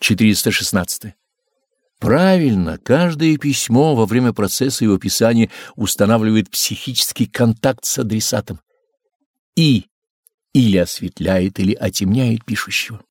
416. Правильно, каждое письмо во время процесса его писания устанавливает психический контакт с адресатом и или осветляет, или отемняет пишущего.